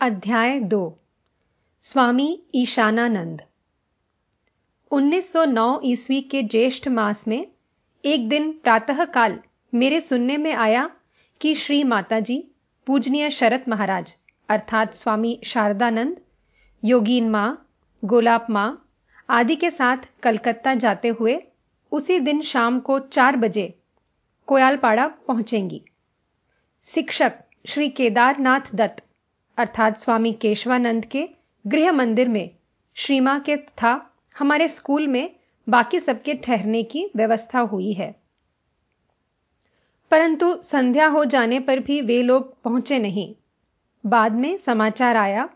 अध्याय दो। स्वामी ईशानानंद। 1909 ईस्वी के ज्येष्ठ मास में एक दिन प्रातःकाल मेरे सुनने में आया कि श्री माताजी, पूजनीय शरत महाराज, अर्थात स्वामी शारदानंद, योगीन माँ गोलाप माँ आदि के साथ कलकत्ता जाते हुए उसी दिन शाम को चार बजे कोयालपाड़ा पहुंचेंगी। शिक्षक श्री केदारनाथ दत्त अर्थात स्वामी केशवानंद के गृह मंदिर में श्रीमा के तथा हमारे स्कूल में बाकी सबके ठहरने की व्यवस्था हुई है। परंतु संध्या हो जाने पर भी वे लोग पहुँचे नहीं। बाद में समाचार आया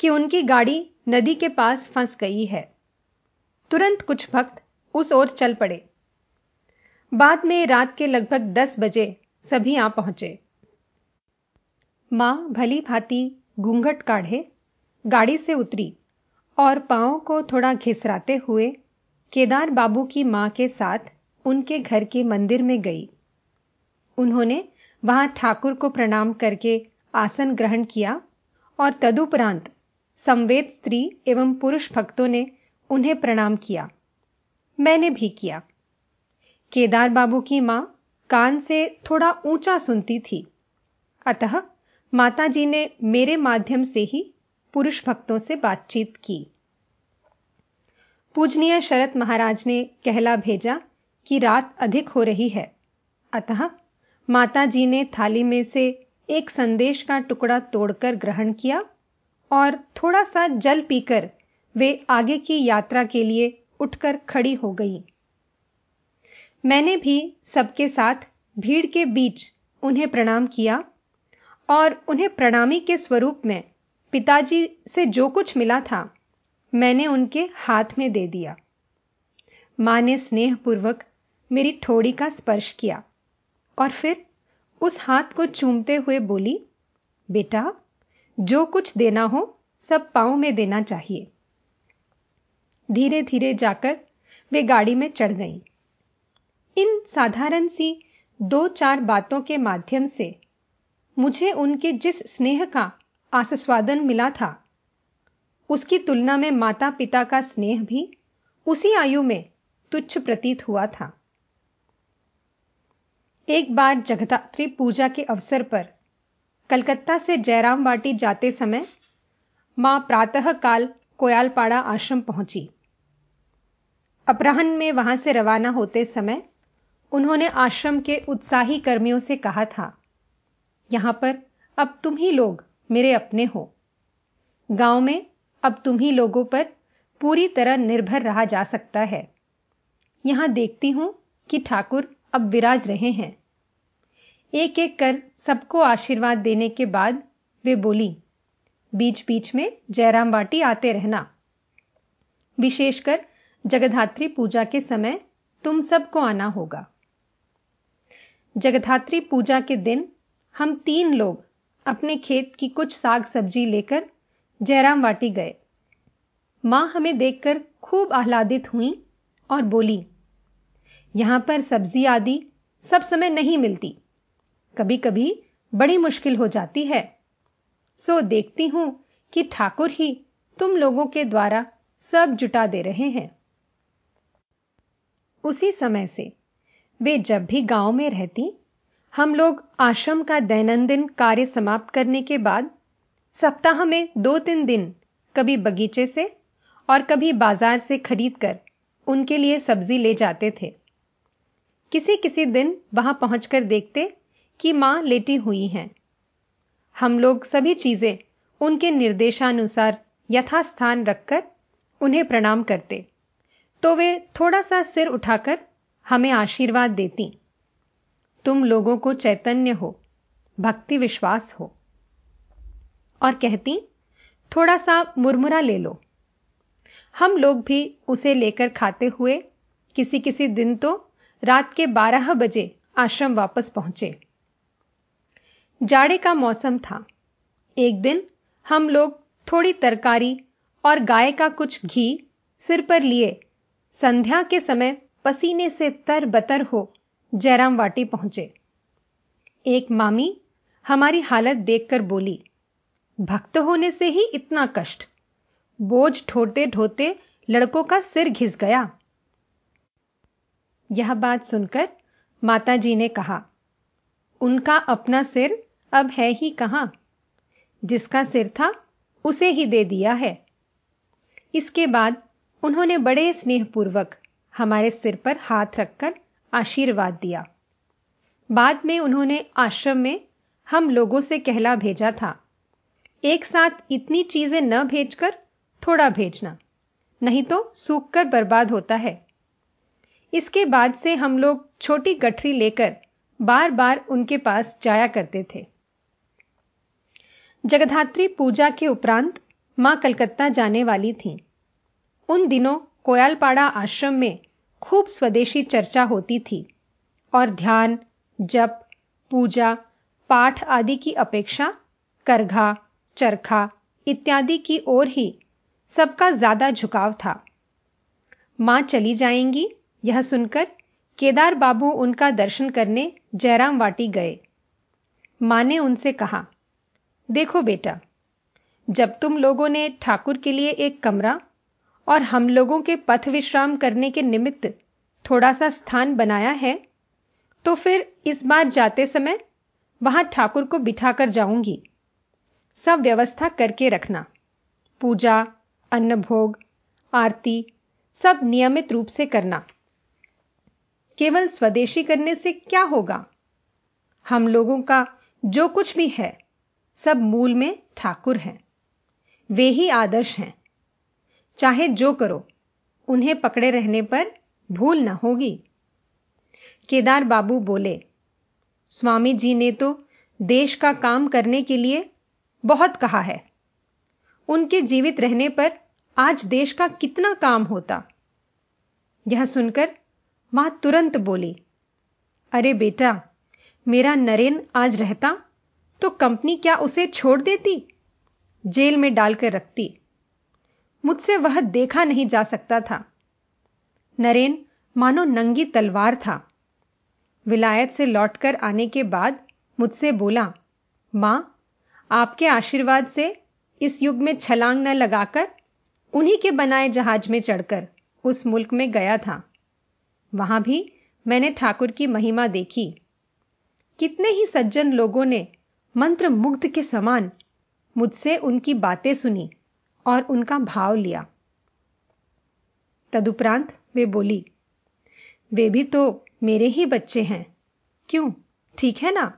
कि उनकी गाड़ी नदी के पास फंस गई है। तुरंत कुछ भक्त उस ओर चल पड़े। बाद में रात के लगभग दस बजे सभी आ पहुँचे। माँ भली भांति घूंघट काढ़े, गाड़ी से उतरी और पाँव को थोड़ा घिसराते हुए केदार बाबू की माँ के साथ उनके घर के मंदिर में गई। उन्होंने वहाँ ठाकुर को प्रणाम करके आसन ग्रहण किया और तदुपरांत संवेद स्त्री एवं पुरुष भक्तों ने उन्हें प्रणाम किया। मैंने भी किया। केदार बाबू की माँ कान से थोड़ा ऊँचा सुनती थी। अतः माताजी ने मेरे माध्यम से ही पुरुष भक्तों से बातचीत की। पूजनीय शरत महाराज ने कहला भेजा कि रात अधिक हो रही है। अतः माता जी ने थाली में से एक संदेश का टुकड़ा तोड़कर ग्रहण किया और थोड़ा सा जल पीकर वे आगे की यात्रा के लिए उठकर खड़ी हो गई। मैंने भी सबके साथ भीड़ के बीच उन्हें प्रणाम किया और उन्हें प्रणामी के स्वरूप में, पिताजी से जो कुछ मिला था, मैंने उनके हाथ में दे दिया माँ ने स्नेहपूर्वक मेरी ठोड़ी का स्पर्श किया और फिर उस हाथ को चूमते हुए बोली, बेटा, जो कुछ देना हो, सब पाँव में देना चाहिए धीरे धीरे जाकर वे गाड़ी में चढ़ गईं। इन साधारण सी दो चार बातों के माध्यम से मुझे उनके जिस स्नेह का आस्वादन मिला था, उसकी तुलना में माता पिता का स्नेह भी उसी आयु में तुच्छ प्रतीत हुआ था। एक बार जगदात्री पूजा के अवसर पर कलकत्ता से जयराम वाटी जाते समय माँ प्रातः काल कोयालपाड़ा आश्रम पहुँची। अपराहन में वहाँ से रवाना होते समय उन्होंने आश्रम के उत्साही कर्मियों से कहा था यहाँ पर, अब तुम ही लोग मेरे अपने हो। गाँव में, अब तुम ही लोगों पर पूरी तरह निर्भर रहा जा सकता है। यहाँ देखती हूँ कि ठाकुर अब विराज रहे हैं। एक एक कर सबको आशीर्वाद देने के बाद वे बोली बीच बीच में जयराम बाटी आते रहना। विशेषकर जगधात्री पूजा के समय तुम सबको आना होगा। जगधात्री पूजा के दिन हम तीन लोग अपने खेत की कुछ साग सब्ज़ी लेकर जयराम वाटी गए। माँ हमें देखकर खूब आह्लादित हुई और बोली, यहाँ पर सब्ज़ी आदि सब समय नहीं मिलती। कभी कभी बड़ी मुश्किल हो जाती है। सो देखती हूँ कि ठाकुर ही तुम लोगों के द्वारा सब जुटा दे रहे हैं। उसी समय से वे जब भी गाँव में रहती हम लोग आश्रम का दैनंदिन कार्य समाप्त करने के बाद सप्ताह में दो तीन दिन कभी बगीचे से और कभी बाज़ार से खरीदकर उनके लिए सब्ज़ी ले जाते थे। किसी किसी दिन वहाँ पहुंचकर देखते कि माँ लेटी हुई हैं। हम लोग सभी चीज़ें उनके निर्देशानुसार यथास्थान रखकर उन्हें प्रणाम करते तो वे थोड़ा सा सिर उठाकर हमें आशीर्वाद देती। तुम लोगों को चैतन्य हो, भक्ति विश्वास हो। और कहती, थोड़ा सा मुरमुरा ले लो। हम लोग भी उसे लेकर खाते हुए किसी किसी दिन तो रात के बारह बजे आश्रम वापस पहुँचे। जाड़े का मौसम था। एक दिन हम लोग थोड़ी तरकारी और गाय का कुछ घी सिर पर लिए, संध्या के समय पसीने से तर बतर हो जयराम वाटी पहुँचे। एक मामी हमारी हालत देखकर बोली, भक्त होने से ही इतना कष्ट। बोझ ठोते ढोते लड़कों का सिर घिस गया। यह बात सुनकर माताजी ने कहा, उनका अपना सिर अब है ही कहाँ? जिसका सिर था, उसे ही दे दिया है। इसके बाद उन्होंने बड़े स्नेहपूर्वक हमारे सिर पर हाथ रखकर आशीर्वाद दिया। बाद में उन्होंने आश्रम में हम लोगों से कहला भेजा था। एक साथ इतनी चीज़ें न भेजकर थोड़ा भेजना, नहीं तो सूख कर बर्बाद होता है। इसके बाद से हम लोग छोटी गठरी लेकर बार बार उनके पास जाया करते थे। जगधात्री पूजा के उपरांत माँ कलकत्ता जाने वाली थी। उन दिनों कोयालपाड़ा आश्रम में खूब स्वदेशी चर्चा होती थी और ध्यान, जप, पूजा, पाठ आदि की अपेक्षा करघा, चरखा इत्यादि की ओर ही सबका ज़्यादा झुकाव था। माँ चली जाएँगी, यह सुनकर केदार बाबू उनका दर्शन करने जयराम वाटी गए। माँ ने उनसे कहा, देखो बेटा, जब तुम लोगों ने ठाकुर के लिए एक कमरा और हम लोगों के पथ विश्राम करने के निमित्त थोड़ा सा स्थान बनाया है तो फिर इस बार जाते समय वहाँ ठाकुर को बिठाकर जाऊँगी। सब व्यवस्था करके रखना। पूजा अन्न भोग आरती सब नियमित रूप से करना। केवल स्वदेशी करने से क्या होगा? हम लोगों का जो कुछ भी है, सब मूल में ठाकुर हैं। वे ही आदर्श हैं। चाहे जो करो, उन्हें पकड़े रहने पर भूल ना होगी। केदार बाबू बोले, स्वामी जी ने तो देश का काम करने के लिए बहुत कहा है। उनके जीवित रहने पर आज देश का कितना काम होता? यह सुनकर माँ तुरंत बोली, अरे बेटा, मेरा नरेन आज रहता तो कंपनी क्या उसे छोड़ देती? जेल में डालकर रखती। मुझसे वह देखा नहीं जा सकता था। नरेन, मानो नंगी तलवार था। विलायत से लौटकर आने के बाद मुझसे बोला, माँ, आपके आशीर्वाद से इस युग में छलांग न लगाकर, उन्हीं के बनाए जहाज़ में चढ़कर उस मुल्क में गया था। वहाँ भी मैंने ठाकुर की महिमा देखी। कितने ही सज्जन लोगों ने मंत्र मुग्ध के समान मुझसे उनकी बातें सुनी। और उनका भाव लिया। तदुपरांत वे बोली, वे भी तो मेरे ही बच्चे हैं। क्यों? ठीक है ना?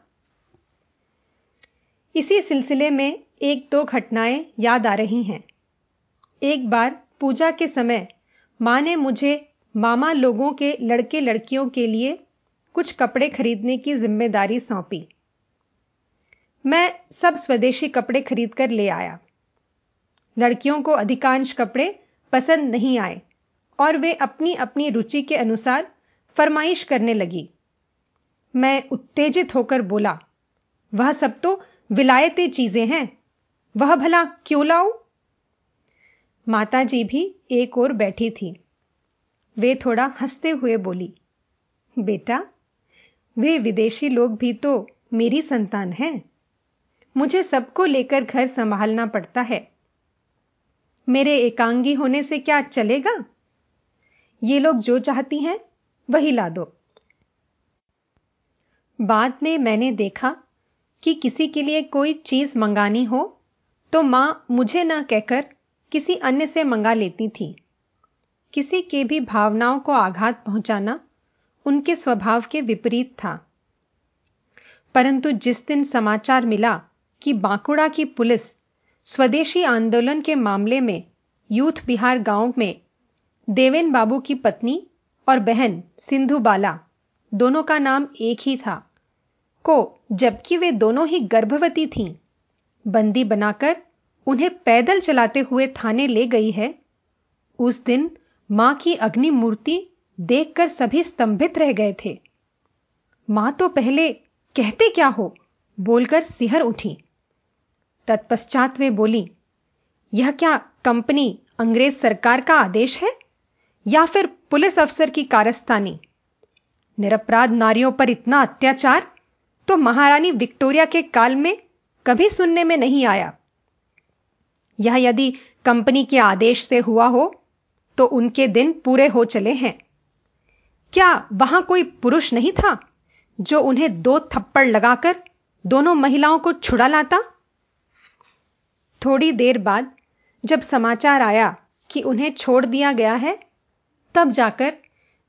इसी सिलसिले में एक दो घटनाएँ याद आ रही हैं। एक बार पूजा के समय माँ ने मुझे मामा लोगों के लड़के लड़कियों के लिए कुछ कपड़े खरीदने की ज़िम्मेदारी सौंपी। मैं सब स्वदेशी कपड़े खरीदकर ले आया। लड़कियों को अधिकांश कपड़े पसंद नहीं आए और वे अपनी अपनी रुचि के अनुसार फरमाइश करने लगी। मैं उत्तेजित होकर बोला, वह सब तो विलायती चीज़ें हैं। वह भला क्यों लाऊं? माता जी भी एक और बैठी थी। वे थोड़ा हँसते हुए बोली, बेटा, वे विदेशी लोग भी तो मेरी संतान हैं। मुझे सबको लेकर घर संभालना पड़ता है। मेरे एकांगी होने से क्या चलेगा? ये लोग जो चाहती हैं, वही ला दो। बाद में मैंने देखा कि किसी के लिए कोई चीज़ मंगानी हो तो माँ मुझे ना कहकर किसी अन्य से मंगा लेती थी। किसी के भी भावनाओं को आघात पहुंचाना उनके स्वभाव के विपरीत था। परंतु जिस दिन समाचार मिला कि बांकुड़ा की पुलिस स्वदेशी आंदोलन के मामले में यूथ बिहार गाँव में देवेन बाबू की पत्नी और बहन सिंधु बाला, दोनों का नाम एक ही था। को, जबकि वे दोनों ही गर्भवती थीं, बंदी बनाकर उन्हें पैदल चलाते हुए थाने ले गई है। उस दिन माँ की अग्नि मूर्ति देखकर सभी स्तंभित रह गए थे। माँ तो पहले, कहते क्या हो? बोलकर सिहर उठी। तत्पश्चात वे बोली, यह क्या कंपनी अंग्रेज़ सरकार का आदेश है या फिर पुलिस अफसर की कारस्तानी निरपराध नारियों पर इतना अत्याचार तो महारानी विक्टोरिया के काल में कभी सुनने में नहीं आया। यह यदि कंपनी के आदेश से हुआ हो तो उनके दिन पूरे हो चले हैं। क्या वहाँ कोई पुरुष नहीं था जो उन्हें दो थप्पड़ लगाकर दोनों महिलाओं को छुड़ा लाता? थोड़ी देर बाद जब समाचार आया कि उन्हें छोड़ दिया गया है, तब जाकर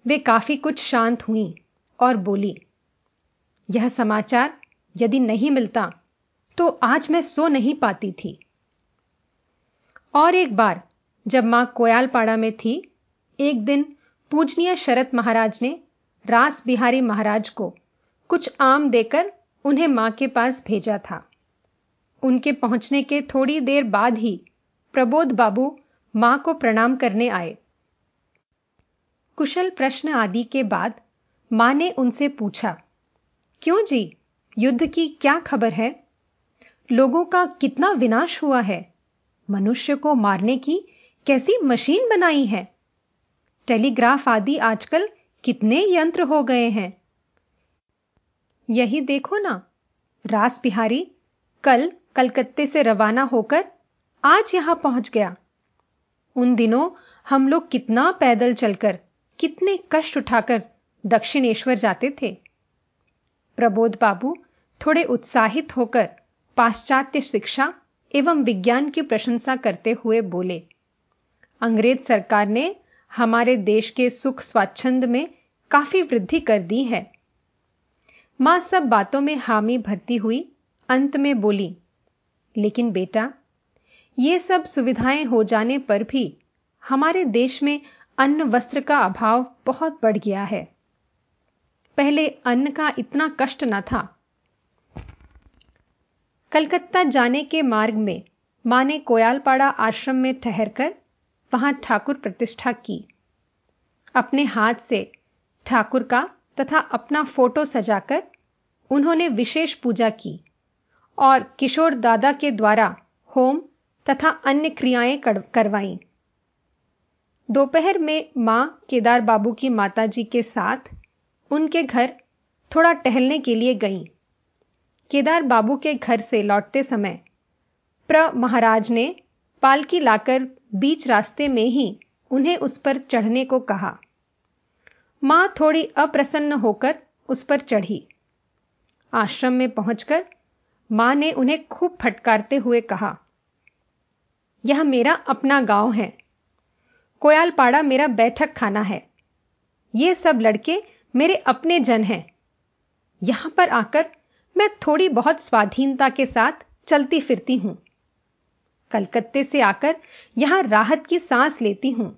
वे काफ़ी कुछ शांत हुई और बोली, यह समाचार यदि नहीं मिलता तो आज मैं सो नहीं पाती थी। और एक बार जब माँ कोयालपाड़ा में थी, एक दिन पूजनीय शरत महाराज ने रास बिहारी महाराज को कुछ आम देकर उन्हें माँ के पास भेजा था। उनके पहुँचने के थोड़ी देर बाद ही प्रबोध बाबू माँ को प्रणाम करने आए। कुशल प्रश्न आदि के बाद माँ ने उनसे पूछा, क्यों जी? युद्ध की क्या खबर है? लोगों का कितना विनाश हुआ है? मनुष्य को मारने की कैसी मशीन बनाई है? टेलीग्राफ आदि आजकल कितने यंत्र हो गए हैं। यही देखो ना रास बिहारी कल कलकत्ते से रवाना होकर आज यहाँ पहुँच गया। उन दिनों हम लोग कितना पैदल चलकर, कितने कष्ट उठाकर दक्षिणेश्वर जाते थे। प्रबोध बाबू थोड़े उत्साहित होकर पाश्चात्य शिक्षा एवं विज्ञान की प्रशंसा करते हुए बोले, अंग्रेज़ सरकार ने हमारे देश के सुख स्वाच्छंद में काफ़ी वृद्धि कर दी है। माँ सब बातों में हामी भरती हुई अंत में बोली लेकिन बेटा, ये सब सुविधाएँ हो जाने पर भी हमारे देश में अन्न वस्त्र का अभाव बहुत बढ़ गया है। पहले अन्न का इतना कष्ट न था। कलकत्ता जाने के मार्ग में माँ ने कोयालपाड़ा आश्रम में ठहरकर वहाँ ठाकुर प्रतिष्ठा की। अपने हाथ से ठाकुर का तथा अपना फ़ोटो सजाकर उन्होंने विशेष पूजा की। और किशोर दादा के द्वारा होम तथा अन्य क्रियाएँ करवाई। दोपहर में माँ केदार बाबू की माताजी के साथ उनके घर थोड़ा टहलने के लिए गईं। केदार बाबू के घर से लौटते समय प्र महाराज ने पालकी लाकर बीच रास्ते में ही उन्हें उस पर चढ़ने को कहा। माँ थोड़ी अप्रसन्न होकर उस पर चढ़ी। आश्रम में पहुंचकर माँ ने उन्हें खूब फटकारते हुए कहा, यह मेरा अपना गाँव है। कोयालपाड़ा मेरा बैठक खाना है। ये सब लड़के मेरे अपने जन हैं। यहाँ पर आकर मैं थोड़ी बहुत स्वाधीनता के साथ चलती फिरती हूँ। कलकत्ते से आकर यहाँ राहत की सांस लेती हूँ।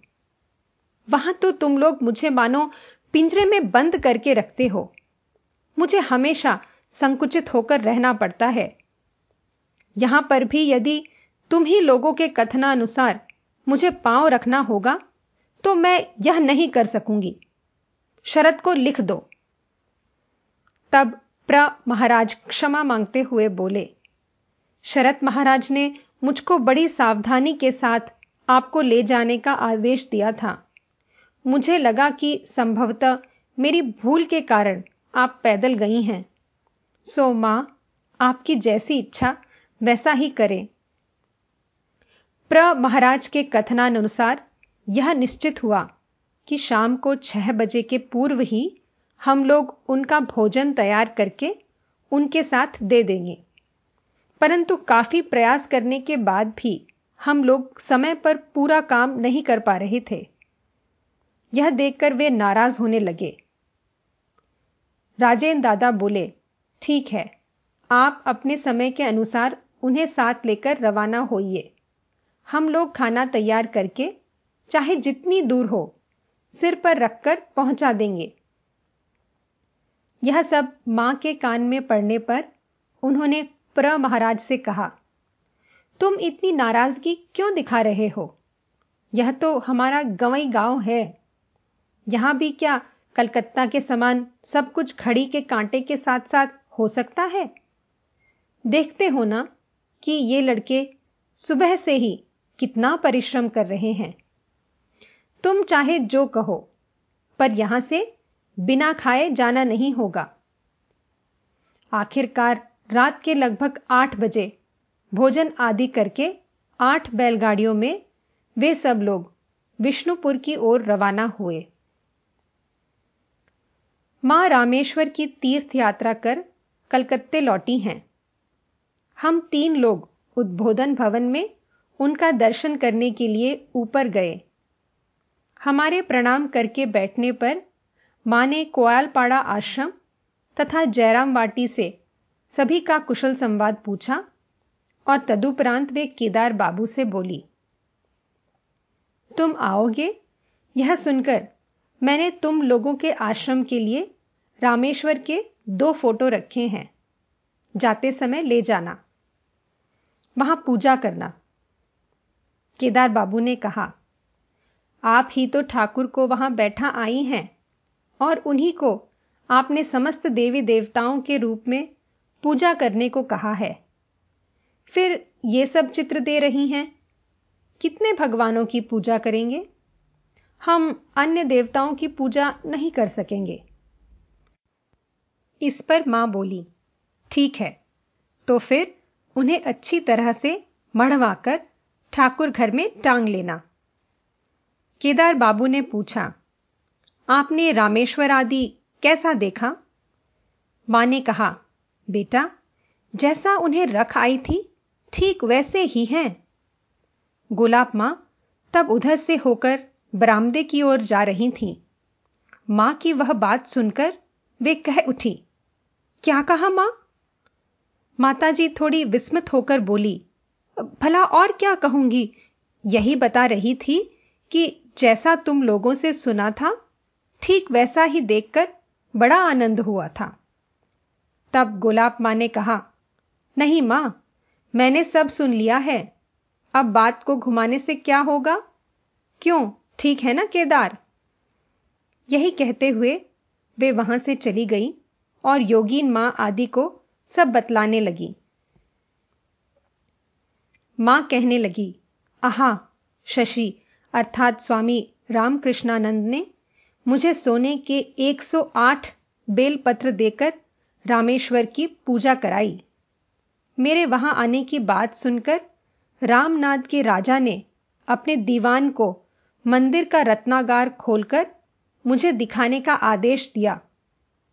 वहाँ तो तुम लोग मुझे मानो पिंजरे में बंद करके रखते हो। मुझे हमेशा संकुचित होकर रहना पड़ता है। यहाँ पर भी यदि तुम ही लोगों के कथनानुसार मुझे पाँव रखना होगा तो मैं यह नहीं कर सकूँगी। शरत को लिख दो। तब प्र महाराज क्षमा मांगते हुए बोले, शरत महाराज ने मुझको बड़ी सावधानी के साथ आपको ले जाने का आदेश दिया था। मुझे लगा कि संभवतः मेरी भूल के कारण आप पैदल गई हैं। सो माँ आपकी जैसी इच्छा वैसा ही करें। प्र महाराज के कथनानुसार यह निश्चित हुआ कि शाम को छह बजे के पूर्व ही हम लोग उनका भोजन तैयार करके उनके साथ दे देंगे। परंतु काफ़ी प्रयास करने के बाद भी हम लोग समय पर पूरा काम नहीं कर पा रहे थे। यह देखकर वे नाराज़ होने लगे। राजेंद्र दादा बोले ठीक है, आप अपने समय के अनुसार उन्हें साथ लेकर रवाना होइए। हम लोग खाना तैयार करके, चाहे जितनी दूर हो, सिर पर रखकर पहुँचा देंगे। यह सब माँ के कान में पड़ने पर उन्होंने प्र महाराज से कहा, तुम इतनी नाराज़गी क्यों दिखा रहे हो? यह तो हमारा गवई गाँव है। यहाँ भी क्या कलकत्ता के समान सब कुछ खड़ी के कांटे के साथ साथ हो सकता है। देखते हो ना कि ये लड़के सुबह से ही कितना परिश्रम कर रहे हैं। तुम चाहे जो कहो, पर यहाँ से बिना खाए जाना नहीं होगा। आखिरकार रात के लगभग आठ बजे भोजन आदि करके आठ बैलगाड़ियों में वे सब लोग विष्णुपुर की ओर रवाना हुए। माँ रामेश्वर की तीर्थ यात्रा कर कलकत्ते लौटी हैं। हम तीन लोग उद्बोधन भवन में उनका दर्शन करने के लिए ऊपर गए। हमारे प्रणाम करके बैठने पर माँ ने कोयालपाड़ा आश्रम तथा जयराम वाटी से सभी का कुशल संवाद पूछा और तदुपरांत वे केदार बाबू से बोली, तुम आओगे? यह सुनकर मैंने तुम लोगों के आश्रम के लिए रामेश्वर के दो फ़ोटो रखे हैं। जाते समय ले जाना। वहाँ पूजा करना। केदार बाबू ने कहा, आप ही तो ठाकुर को वहाँ बैठा आई हैं और उन्हीं को आपने समस्त देवी देवताओं के रूप में पूजा करने को कहा है। फिर ये सब चित्र दे रही हैं। कितने भगवानों की पूजा करेंगे? हम अन्य देवताओं की पूजा नहीं कर सकेंगे। इस पर माँ बोली, ठीक है। तो फिर उन्हें अच्छी तरह से मढ़वाकर ठाकुर घर में टांग लेना। केदार बाबू ने पूछा, आपने रामेश्वर आदि कैसा देखा? माँ ने कहा, बेटा, जैसा उन्हें रख आई थी, ठीक वैसे ही हैं। गुलाब माँ तब उधर से होकर बरामदे की ओर जा रही थीं। माँ की वह बात सुनकर वे कह उठी क्या कहा माँ? माताजी थोड़ी विस्मित होकर बोली, भला और क्या कहूँगी? यही बता रही थी कि जैसा तुम लोगों से सुना था, ठीक वैसा ही देखकर बड़ा आनंद हुआ था। तब गुलाब माँ ने कहा, नहीं माँ, मैंने सब सुन लिया है। अब बात को घुमाने से क्या होगा? क्यों, ठीक है ना केदार? यही कहते हुए वे वहाँ से चली गई। और योगीन माँ आदि को सब बतलाने लगी। माँ कहने लगी, आहा, शशि, अर्थात स्वामी रामकृष्णानंद ने मुझे सोने के 108 बेलपत्र देकर रामेश्वर की पूजा कराई। मेरे वहाँ आने की बात सुनकर रामनाथ के राजा ने अपने दीवान को मंदिर का रत्नागार खोलकर मुझे दिखाने का आदेश दिया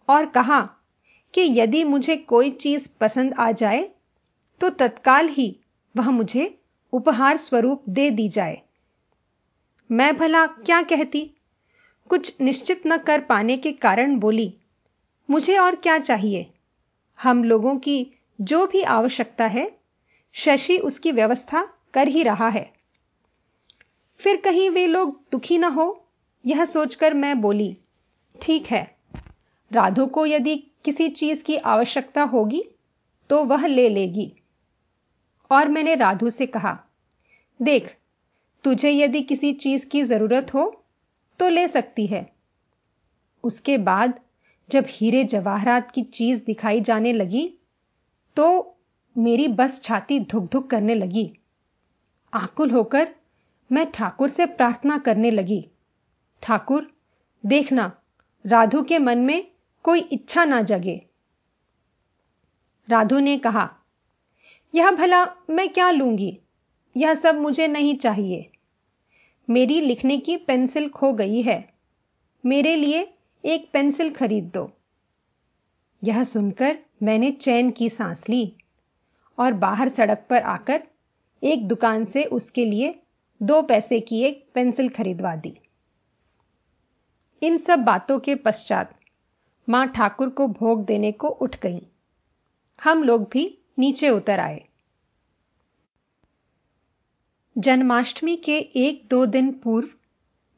और कहा कि यदि मुझे कोई चीज़ पसंद आ जाए तो तत्काल ही वह मुझे उपहार स्वरूप दे दी जाए। मैं भला क्या कहती? कुछ निश्चित न कर पाने के कारण बोली, मुझे और क्या चाहिए? हम लोगों की जो भी आवश्यकता है, शशि उसकी व्यवस्था कर ही रहा है। फिर कहीं वे लोग दुखी ना हो, यह सोचकर मैं बोली, ठीक है, राधो को यदि किसी चीज़ की आवश्यकता होगी तो वह ले लेगी। और मैंने राधु से कहा, देख, तुझे यदि किसी चीज़ की ज़रूरत हो तो ले सकती है। उसके बाद, जब हीरे जवाहरात की चीज़ दिखाई जाने लगी तो मेरी बस छाती धुक धुक करने लगी। आकुल होकर मैं ठाकुर से प्रार्थना करने लगी। ठाकुर, देखना, राधु के मन में कोई इच्छा ना जगे। राधु ने कहा, यह भला मैं क्या लूँगी? यह सब मुझे नहीं चाहिए। मेरी लिखने की पेंसिल खो गई है। मेरे लिए एक पेंसिल खरीद दो। यह सुनकर मैंने चैन की सांस ली और बाहर सड़क पर आकर एक दुकान से उसके लिए दो पैसे की एक पेंसिल खरीदवा दी। इन सब बातों के पश्चात माँ ठाकुर को भोग देने को उठ गई। हम लोग भी नीचे उतर आए। जन्माष्टमी के एक दो दिन पूर्व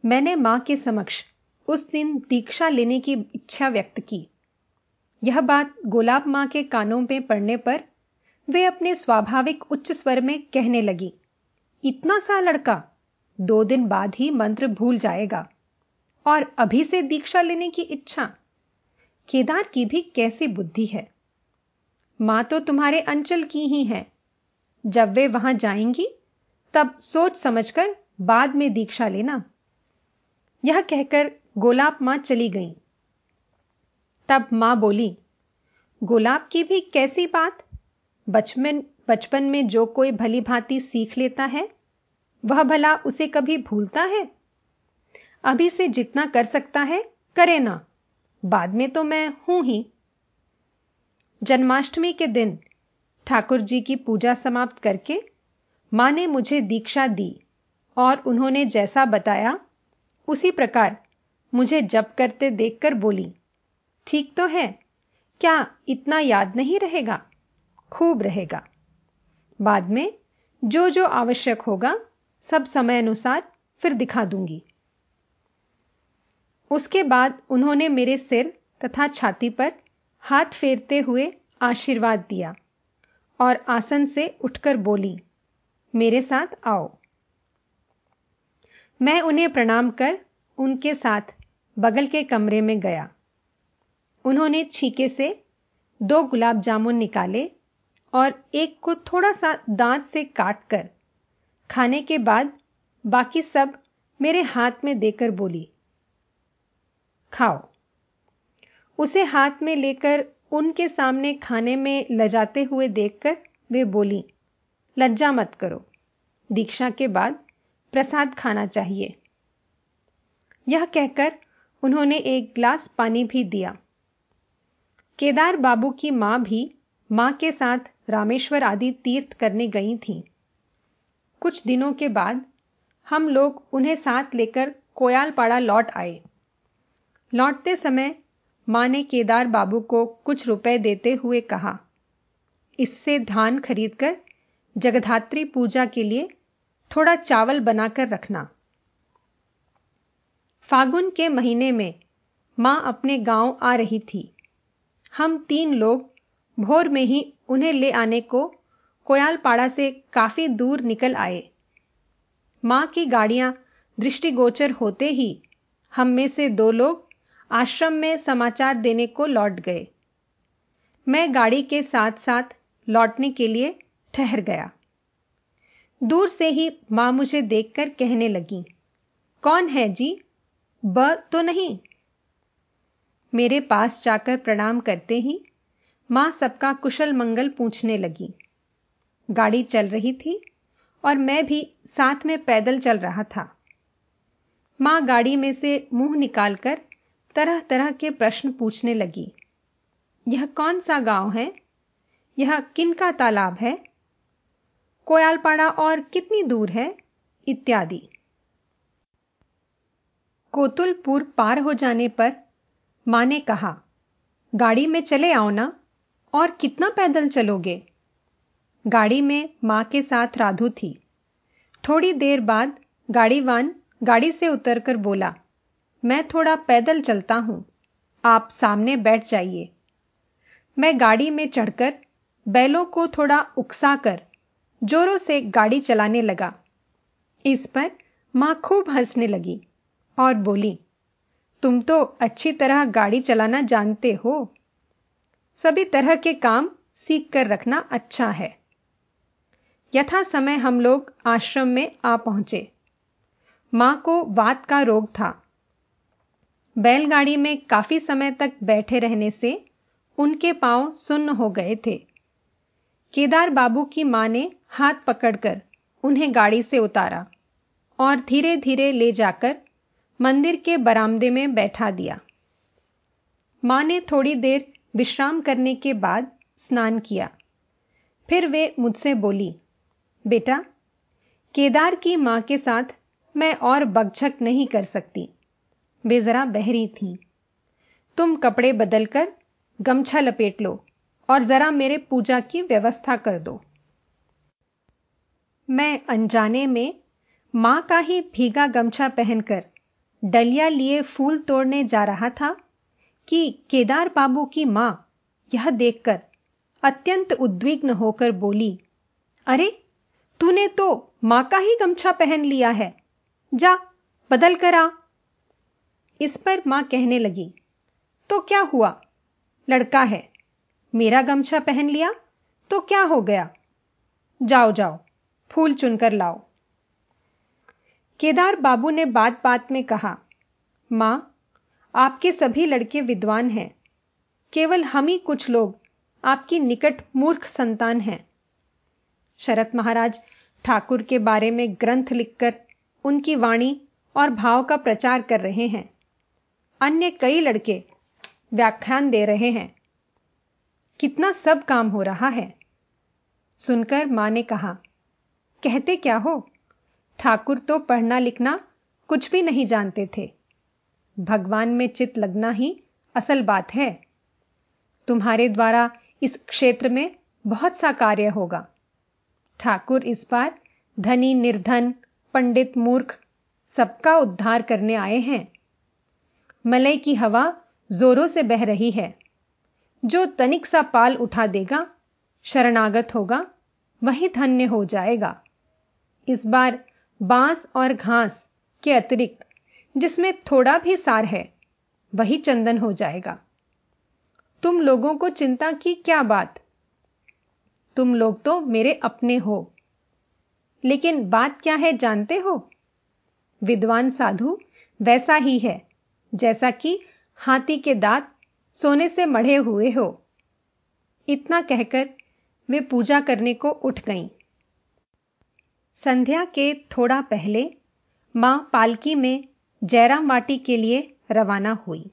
मैंने माँ के समक्ष उस दिन दीक्षा लेने की इच्छा व्यक्त की। यह बात गोलाब माँ के कानों में पड़ने पर वे अपने स्वाभाविक उच्च स्वर में कहने लगी, इतना सा लड़का दो दिन बाद ही मंत्र भूल जाएगा और अभी से दीक्षा लेने की इच्छा केदार की भी कैसी बुद्धि है? माँ तो तुम्हारे अंचल की ही है। जब वे वहाँ जाएँगी, तब सोच समझकर बाद में दीक्षा लेना। यह कहकर गोलाब माँ चली गई। तब माँ बोली, गोलाब की भी कैसी बात? बचपन बचपन में जो कोई भली भांति सीख लेता है, वह भला उसे कभी भूलता है? अभी से जितना कर सकता है, करे ना। बाद में तो मैं हूँ ही। जन्माष्टमी के दिन ठाकुर जी की पूजा समाप्त करके माँ ने मुझे दीक्षा दी और उन्होंने जैसा बताया, उसी प्रकार मुझे जप करते देखकर बोली, ठीक तो है, क्या इतना याद नहीं रहेगा? खूब रहेगा। बाद में जो जो आवश्यक होगा, सब समय अनुसार फिर दिखा दूँगी। उसके बाद उन्होंने मेरे सिर तथा छाती पर हाथ फेरते हुए आशीर्वाद दिया और आसन से उठकर बोली, मेरे साथ आओ। मैं उन्हें प्रणाम कर उनके साथ बगल के कमरे में गया। उन्होंने छीके से दो गुलाब जामुन निकाले और एक को थोड़ा सा दांत से काट कर खाने के बाद बाकी सब मेरे हाथ में देकर बोली खाओ। उसे हाथ में लेकर उनके सामने खाने में लजाते हुए देखकर वे बोली, लज्जा मत करो। दीक्षा के बाद प्रसाद खाना चाहिए। यह कहकर उन्होंने एक गिलास पानी भी दिया। केदार बाबू की माँ भी माँ के साथ रामेश्वर आदि तीर्थ करने गई थीं। कुछ दिनों के बाद हम लोग उन्हें साथ लेकर कोयालपाड़ा लौट आए। लौटते समय माँ ने केदार बाबू को कुछ रुपए देते हुए कहा, इससे धान खरीदकर जगधात्री पूजा के लिए थोड़ा चावल बनाकर रखना। फागुन के महीने में माँ अपने गाँव आ रही थी। हम तीन लोग भोर में ही उन्हें ले आने को कोयालपाड़ा से काफ़ी दूर निकल आए। माँ की गाड़ियाँ दृष्टिगोचर होते ही हम में से दो लोग आश्रम में समाचार देने को लौट गए। मैं गाड़ी के साथ साथ लौटने के लिए ठहर गया। दूर से ही माँ मुझे देखकर कहने लगी, कौन है जी? ब तो नहीं? मेरे पास जाकर प्रणाम करते ही माँ सबका कुशल मंगल पूछने लगी। गाड़ी चल रही थी और मैं भी साथ में पैदल चल रहा था। माँ गाड़ी में से मुँह निकालकर तरह तरह के प्रश्न पूछने लगी। यह कौन सा गाँव है? यह किन का तालाब है? कोयालपाड़ा और कितनी दूर है? इत्यादि। कोतुलपुर पार हो जाने पर माँ ने कहा, गाड़ी में चले आओ ना, और कितना पैदल चलोगे? गाड़ी में माँ के साथ राधु थी। थोड़ी देर बाद गाड़ीवान गाड़ी से उतरकर बोला मैं थोड़ा पैदल चलता हूँ। आप सामने बैठ जाइए। मैं गाड़ी में चढ़कर बैलों को थोड़ा उकसाकर जोरों से गाड़ी चलाने लगा। इस पर माँ खूब हंसने लगी और बोली, तुम तो अच्छी तरह गाड़ी चलाना जानते हो। सभी तरह के काम सीख कर रखना अच्छा है। यथा समय हम लोग आश्रम में आ पहुँचे। माँ को वात का रोग था। बैलगाड़ी में काफ़ी समय तक बैठे रहने से उनके पाँव सुन्न हो गए थे। केदार बाबू की माँ ने हाथ पकड़कर उन्हें गाड़ी से उतारा और धीरे धीरे ले जाकर मंदिर के बरामदे में बैठा दिया। माँ ने थोड़ी देर विश्राम करने के बाद स्नान किया। फिर वे मुझसे बोली, बेटा, केदार की माँ के साथ मैं और बगझक नहीं कर सकती। वे जरा बहरी थी। तुम कपड़े बदलकर गमछा लपेट लो और जरा मेरे पूजा की व्यवस्था कर दो। मैं अनजाने में माँ का ही भीगा गमछा पहनकर डलिया लिए फूल तोड़ने जा रहा था कि केदार बाबू की माँ यह देखकर अत्यंत उद्विग्न होकर बोली, अरे, तूने तो माँ का ही गमछा पहन लिया है। जा, बदल कर आ। इस पर माँ कहने लगी तो क्या हुआ? लड़का है। मेरा गमछा पहन लिया? तो क्या हो गया? जाओ जाओ, फूल चुनकर लाओ। केदार बाबू ने बात बात में कहा, माँ, आपके सभी लड़के विद्वान हैं। केवल हम ही कुछ लोग आपकी निकट मूर्ख संतान हैं। शरत महाराज ठाकुर के बारे में ग्रंथ लिखकर उनकी वाणी और भाव का प्रचार कर रहे हैं। अन्य कई लड़के व्याख्यान दे रहे हैं। कितना सब काम हो रहा है। सुनकर माँ ने कहा, कहते क्या हो? ठाकुर तो पढ़ना लिखना कुछ भी नहीं जानते थे। भगवान में चित लगना ही असल बात है। तुम्हारे द्वारा इस क्षेत्र में बहुत सा कार्य होगा। ठाकुर इस बार धनी, निर्धन, पंडित, मूर्ख सबका उद्धार करने आए हैं। मलय की हवा जोरों से बह रही है। जो तनिक सा पाल उठा देगा, शरणागत होगा, वही धन्य हो जाएगा। इस बार बाँस और घास के अतिरिक्त जिसमें थोड़ा भी सार है, वही चंदन हो जाएगा। तुम लोगों को चिंता की क्या बात? तुम लोग तो मेरे अपने हो। लेकिन बात क्या है, जानते हो? विद्वान साधु वैसा ही है। जैसा कि हाथी के दांत सोने से मढ़े हुए हो। इतना कहकर वे पूजा करने को उठ गईं। संध्या के थोड़ा पहले माँ पालकी में जयराम वाटी के लिए रवाना हुई।